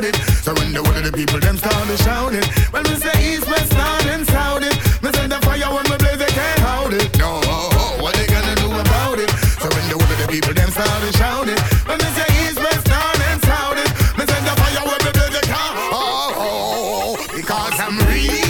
about it. So when the whole of the people them start to shout it, well we say east, west, north and south it. Me say the fire when we blaze they can't hold it. No, what they gonna do about it? So when the whole of the people them start to shout it, well we say east, west, north and south it. Me say the fire when we blaze they can't. Oh, oh, oh, because I'm real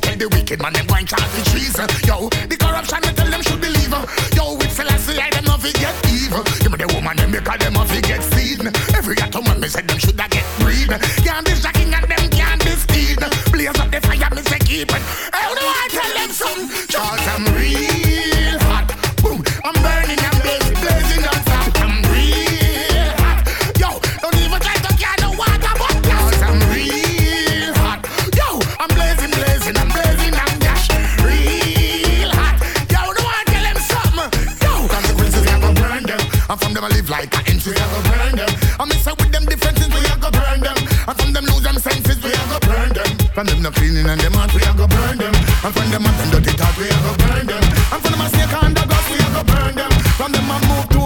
tell the wicked man them going charge the treason. Yo, the corruption me tell them should believe. Yo, with Selassie I them not get evil. Give me the woman them because them not get seed. Every atom man me say them should I get breed. Can't be shocking and them can't be speed. Blaze up the fire me say keep it. How do I tell them something? Cause I'm And from them I live like an inch, we are gonna burn them. I miss out with them differences, we are gonna burn them. And from them lose them senses, we are gonna burn them. From them not cleaning and them heart, we are gonna burn them. And from them and them dirty talk, we are gonna burn them. And from them a snake and the grass, we are gonna burn them. From them a move too